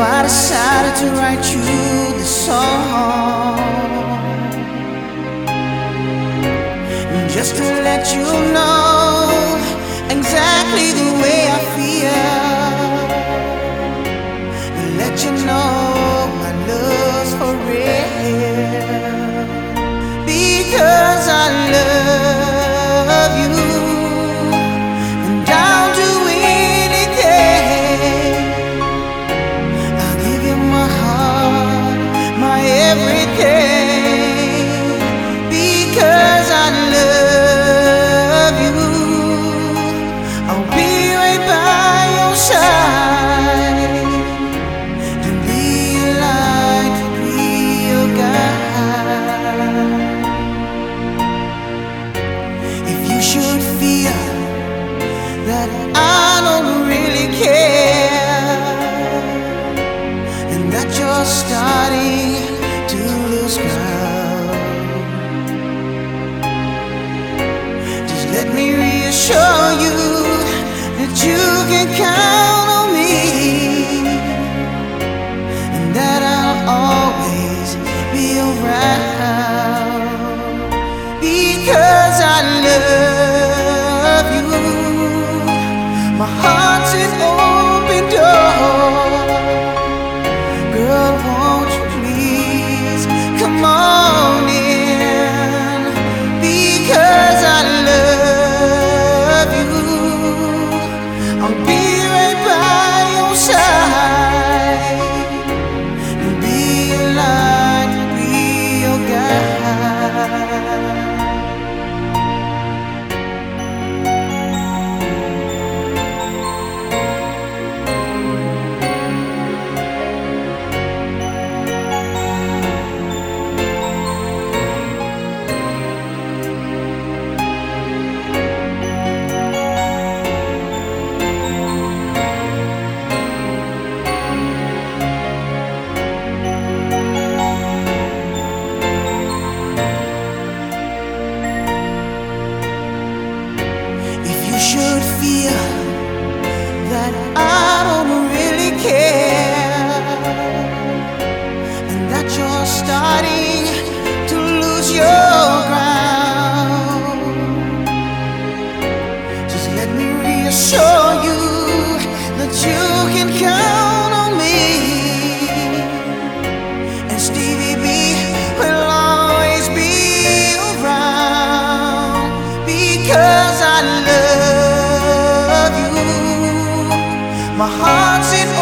I decided to write you this song just to let you know. can't because I love you. My heart's in